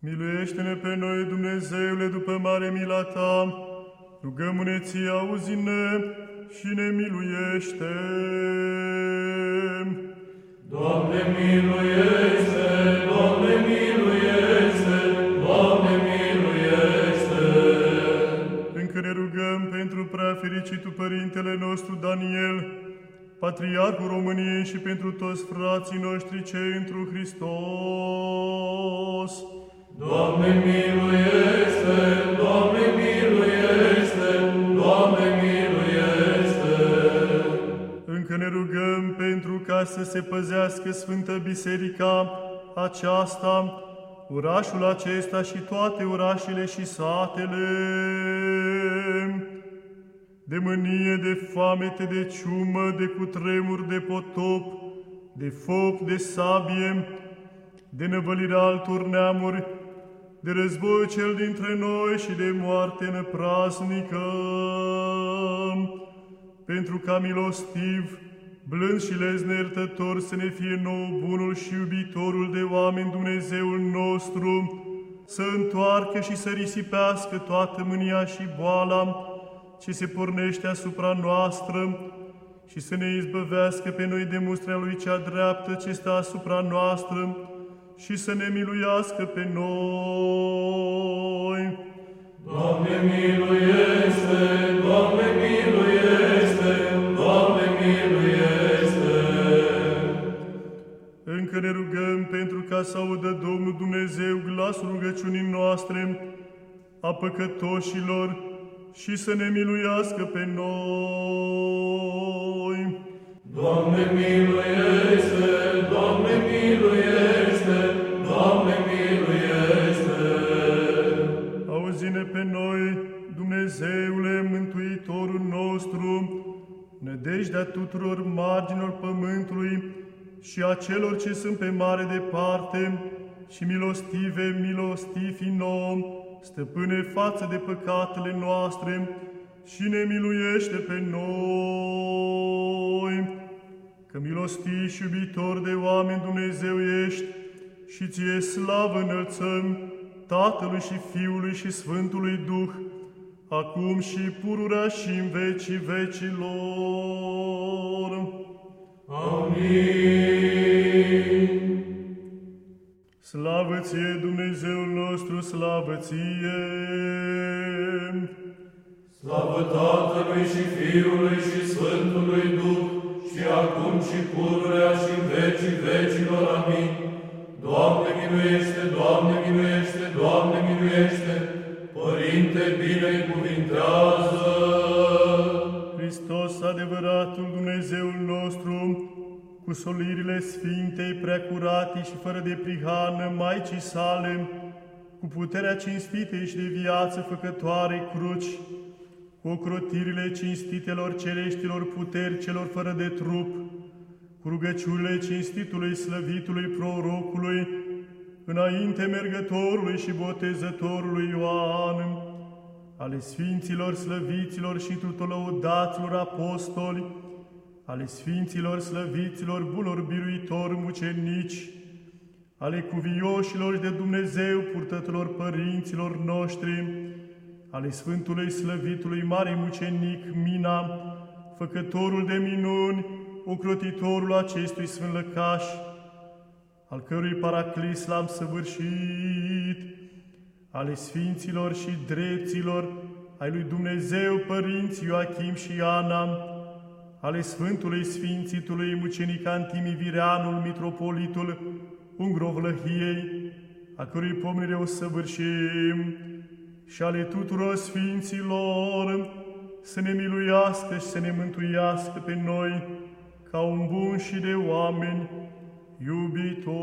Miluiește-ne pe noi, Dumnezeule, după mare mila Ta, rugăm-ne ție, auzi-ne și ne miluiește. Doamne, miluiește! Doamne, miluiește! Doamne, miluiește! Încă ne rugăm pentru prea fericitul Părintele nostru Daniel, Patriarhul României și pentru toți frații noștri cei întru Hristos. Doamne, miluiește! Doamne, miluiește! Doamne, miluiește! Încă ne rugăm pentru ca să se păzească Sfântă Biserica aceasta, orașul acesta și toate orașele și satele, de mânie, de foamete, de ciumă, de cutremur, de potop, de foc, de sabie, de năvălirea altor neamuri, de război cel dintre noi și de moarte năprasnică, pentru ca milostiv, blând și lezniertător să ne fie nou bunul și iubitorul de oameni Dumnezeul nostru, să întoarcă și să risipească toată mânia și boala ce se pornește asupra noastră și să ne izbăvească pe noi de mustrea Lui cea dreaptă ce stă asupra noastră și să ne miluiască pe noi. Doamne, miluiește! Doamne, miluiește! Doamne, miluiește! Încă ne rugăm pentru ca să audă Domnul Dumnezeu glasul rugăciunii noastre a păcătoșilor și să ne miluiască pe noi. Doamne, miluiește! Doamne, miluiește! Auzi-ne pe noi, Dumnezeule, Mântuitorul nostru, nădejdea tuturor marginilor pământului și a celor ce sunt pe mare departe, și milostive, milostivi nouă, stăpâne față de păcatele noastre, și ne miluiește pe noi. Că milostiv și iubitor de oameni Dumnezeu ești, și ție slavă înălțăm, Tatălui și Fiului și Sfântului Duh, acum și pururea și în vecii vecilor. Amin. Slavă ție, Dumnezeul nostru, slavă ție! Slavă Tatălui și Fiului și Sfântului Duh, și acum și pururea și în vecii vecilor. Amin. Doamne miluiește, Doamne miluiește, Doamne miluiește, Părinte binecuvintează! Hristos, adevăratul Dumnezeul nostru, cu solirile Sfintei, preacurate și fără de prihană Maicii sale, cu puterea cinstitei și de viață făcătoare cruci, cu ocrotirile cinstitelor cereștilor puteri celor fără de trup, cu rugăciurile cinstitului slăvitului prorocului, înainte mergătorului și botezătorului Ioan, ale sfinților slăviților și tuturor apostoli, ale sfinților slăviților bunor biruitori mucenici, ale cuvioșilor de Dumnezeu purtătorilor părinților noștri, ale Sfântului Slăvitului Mare Mucenic Mina, făcătorul de minuni, ocrotitorul acestui sfânt lăcaș, al cărui paraclis l-am săvârșit, ale Sfinților și Drepților, ai lui Dumnezeu Părinți Ioachim și Ana, ale Sfântului Sfințitului Mucenic Antimivireanul, Mitropolitul Ungrovlăhiei, a cărui pomnire o săvârșim, și ale tuturor Sfinților, să ne miluiască și să ne mântuiască pe noi, ca un bun și de oameni iubitor.